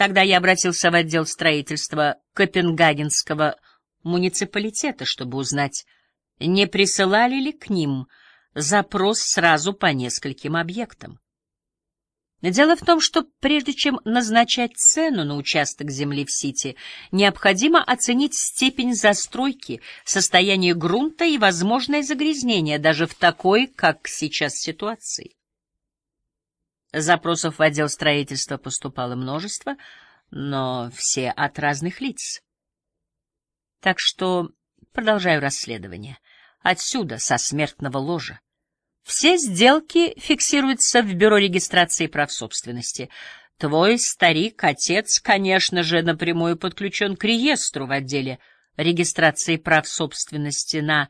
Тогда я обратился в отдел строительства Копенгагенского муниципалитета, чтобы узнать, не присылали ли к ним запрос сразу по нескольким объектам. Дело в том, что прежде чем назначать цену на участок земли в Сити, необходимо оценить степень застройки, состояние грунта и возможное загрязнение даже в такой, как сейчас, ситуации. Запросов в отдел строительства поступало множество, но все от разных лиц. Так что продолжаю расследование. Отсюда, со смертного ложа. Все сделки фиксируются в бюро регистрации прав собственности. Твой старик-отец, конечно же, напрямую подключен к реестру в отделе регистрации прав собственности на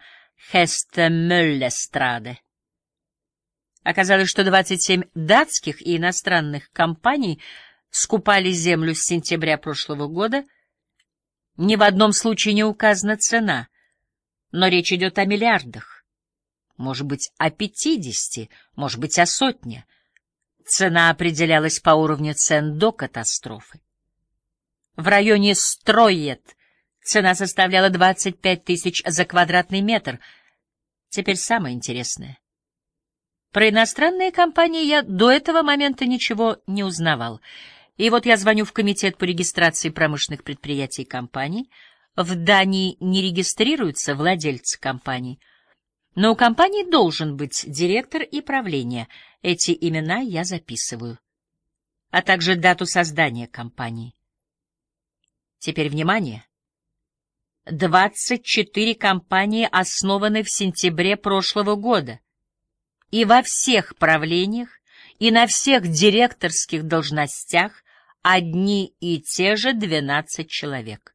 Хестемеллестраде. Оказалось, что 27 датских и иностранных компаний скупали землю с сентября прошлого года. Ни в одном случае не указана цена, но речь идет о миллиардах. Может быть, о пятидесяти, может быть, о сотне. Цена определялась по уровню цен до катастрофы. В районе Строет цена составляла 25 тысяч за квадратный метр. Теперь самое интересное. Про иностранные компании я до этого момента ничего не узнавал. И вот я звоню в комитет по регистрации промышленных предприятий и компаний. В Дании не регистрируются владельцы компаний. Но у компании должен быть директор и правление. Эти имена я записываю. А также дату создания компании. Теперь внимание. 24 компании основаны в сентябре прошлого года и во всех правлениях, и на всех директорских должностях одни и те же двенадцать человек.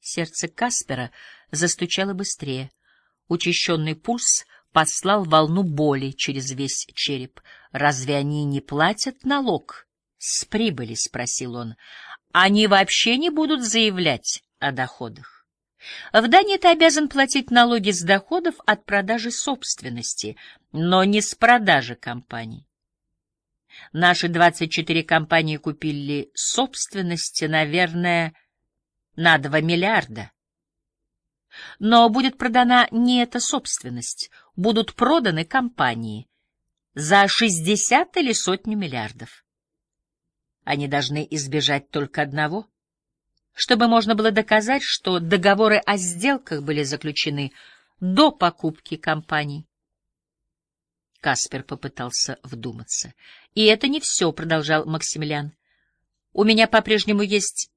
Сердце Каспера застучало быстрее. Учащенный пульс послал волну боли через весь череп. «Разве они не платят налог?» «С прибыли», — спросил он. «Они вообще не будут заявлять о доходах?» В Дании ты обязан платить налоги с доходов от продажи собственности, но не с продажи компаний. Наши 24 компании купили собственности, наверное, на 2 миллиарда. Но будет продана не эта собственность, будут проданы компании за 60 или сотню миллиардов. Они должны избежать только одного — чтобы можно было доказать, что договоры о сделках были заключены до покупки компаний. Каспер попытался вдуматься. «И это не все», — продолжал Максимилиан. «У меня по-прежнему есть,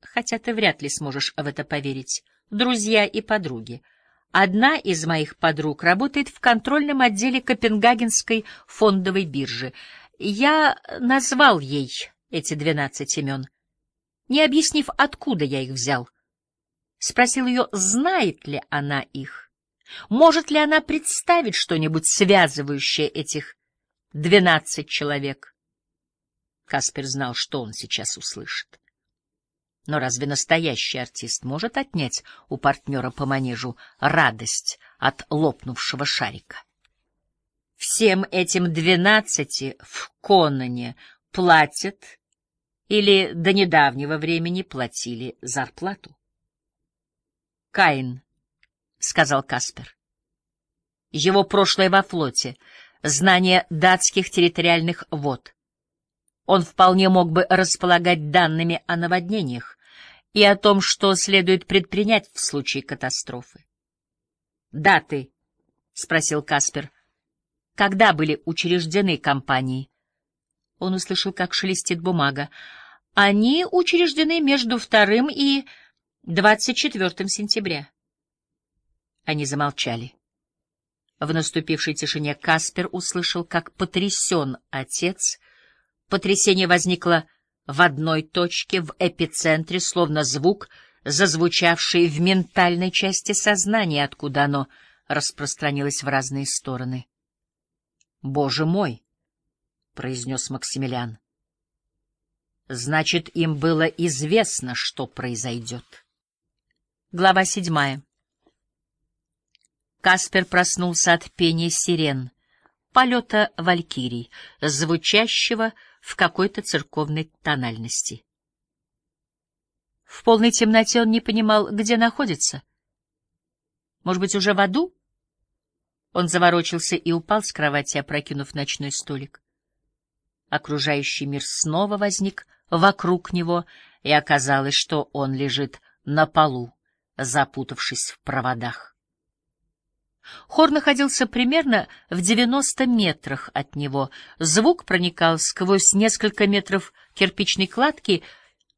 хотя ты вряд ли сможешь в это поверить, друзья и подруги. Одна из моих подруг работает в контрольном отделе Копенгагенской фондовой биржи. Я назвал ей эти двенадцать имен» не объяснив, откуда я их взял. Спросил ее, знает ли она их, может ли она представить что-нибудь связывающее этих двенадцать человек. Каспер знал, что он сейчас услышит. Но разве настоящий артист может отнять у партнера по манежу радость от лопнувшего шарика? Всем этим двенадцати в Конане платят или до недавнего времени платили зарплату. Каин, — сказал Каспер. Его прошлое во флоте, знание датских территориальных вод. Он вполне мог бы располагать данными о наводнениях и о том, что следует предпринять в случае катастрофы. «Даты?» — спросил Каспер. «Когда были учреждены компании?» Он услышал, как шелестит бумага. Они учреждены между вторым и двадцать четвертым сентября. Они замолчали. В наступившей тишине Каспер услышал, как потрясен отец. Потрясение возникло в одной точке, в эпицентре, словно звук, зазвучавший в ментальной части сознания, откуда оно распространилось в разные стороны. «Боже мой!» — произнес Максимилиан. Значит, им было известно, что произойдет. Глава седьмая. Каспер проснулся от пения сирен, полета валькирий, звучащего в какой-то церковной тональности. В полной темноте он не понимал, где находится. Может быть, уже в аду? Он заворочился и упал с кровати, опрокинув ночной столик. Окружающий мир снова возник вокруг него, и оказалось, что он лежит на полу, запутавшись в проводах. Хор находился примерно в девяносто метрах от него. Звук проникал сквозь несколько метров кирпичной кладки.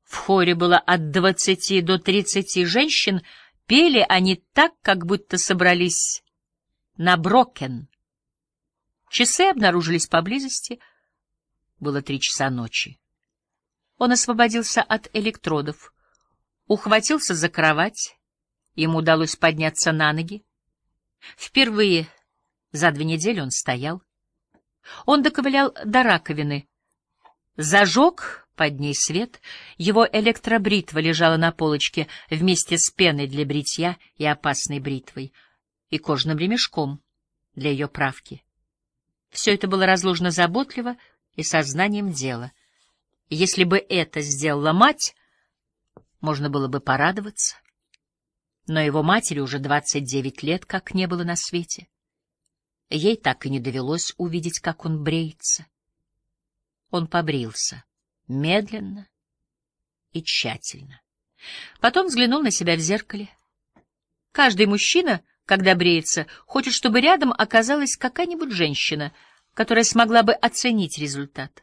В хоре было от двадцати до тридцати женщин. Пели они так, как будто собрались на Брокен. Часы обнаружились поблизости. Было три часа ночи. Он освободился от электродов, ухватился за кровать. Ему удалось подняться на ноги. Впервые за две недели он стоял. Он доковылял до раковины, зажег под ней свет, его электробритва лежала на полочке вместе с пеной для бритья и опасной бритвой, и кожным ремешком для ее правки. Все это было разложено заботливо и сознанием дела. Если бы это сделала мать, можно было бы порадоваться но его матери уже двадцать девять лет как не было на свете. Ей так и не довелось увидеть, как он бреется. Он побрился, медленно и тщательно. Потом взглянул на себя в зеркале. Каждый мужчина, когда бреется, хочет, чтобы рядом оказалась какая-нибудь женщина, которая смогла бы оценить результат.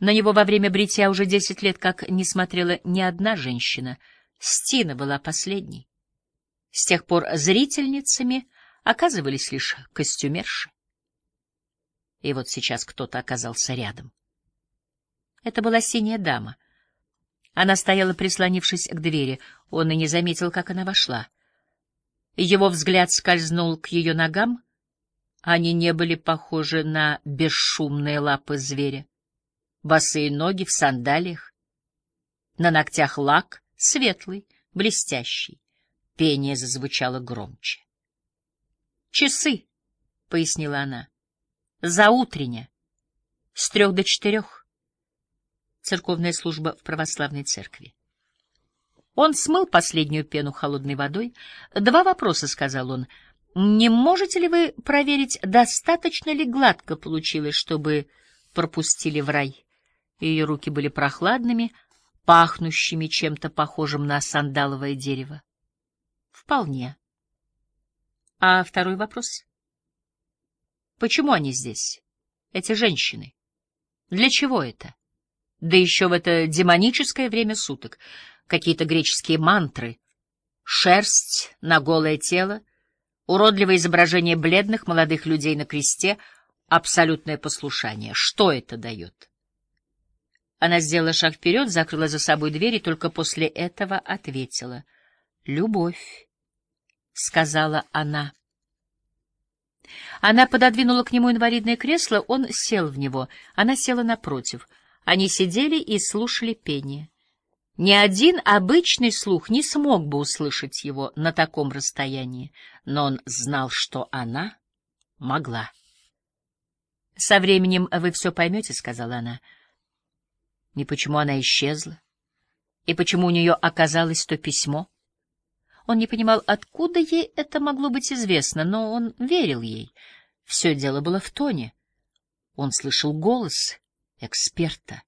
На него во время бритья уже десять лет как не смотрела ни одна женщина — Стина была последней. С тех пор зрительницами оказывались лишь костюмерши. И вот сейчас кто-то оказался рядом. Это была синяя дама. Она стояла, прислонившись к двери. Он и не заметил, как она вошла. Его взгляд скользнул к ее ногам. Они не были похожи на бесшумные лапы зверя. Босые ноги в сандалиях. На ногтях лак, светлый, блестящий. Пение зазвучало громче. «Часы», — пояснила она, — «заутренне, с трех до четырех». Церковная служба в православной церкви. Он смыл последнюю пену холодной водой. «Два вопроса», — сказал он. «Не можете ли вы проверить, достаточно ли гладко получилось, чтобы пропустили в рай?» Ее руки были прохладными, пахнущими чем-то похожим на сандаловое дерево? Вполне. А второй вопрос? Почему они здесь, эти женщины? Для чего это? Да еще в это демоническое время суток. Какие-то греческие мантры, шерсть на голое тело, уродливое изображение бледных молодых людей на кресте, абсолютное послушание. Что это дает? Она сделала шаг вперед, закрыла за собой дверь и только после этого ответила. «Любовь», — сказала она. Она пододвинула к нему инвалидное кресло, он сел в него. Она села напротив. Они сидели и слушали пение. Ни один обычный слух не смог бы услышать его на таком расстоянии, но он знал, что она могла. — Со временем вы все поймете, — сказала она. — и почему она исчезла, и почему у нее оказалось то письмо. Он не понимал, откуда ей это могло быть известно, но он верил ей. Все дело было в тоне. Он слышал голос эксперта.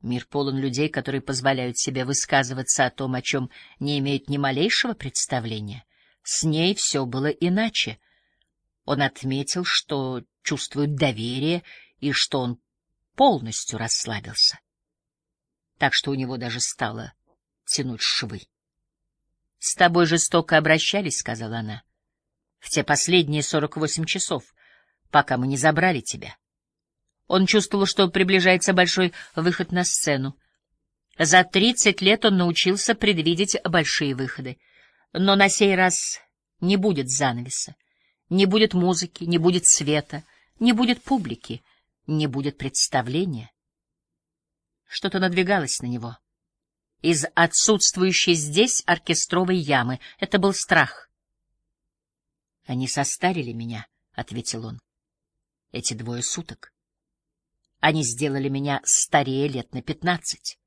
Мир полон людей, которые позволяют себе высказываться о том, о чем не имеют ни малейшего представления. С ней все было иначе. Он отметил, что чувствует доверие и что он полностью расслабился. Так что у него даже стало тянуть швы. — С тобой жестоко обращались, — сказала она, — в те последние сорок восемь часов, пока мы не забрали тебя. Он чувствовал, что приближается большой выход на сцену. За тридцать лет он научился предвидеть большие выходы. Но на сей раз не будет занавеса, не будет музыки, не будет света, не будет публики — не будет представления. Что-то надвигалось на него. Из отсутствующей здесь оркестровой ямы. Это был страх. «Они состарили меня», — ответил он. «Эти двое суток». Они сделали меня старее лет на пятнадцать.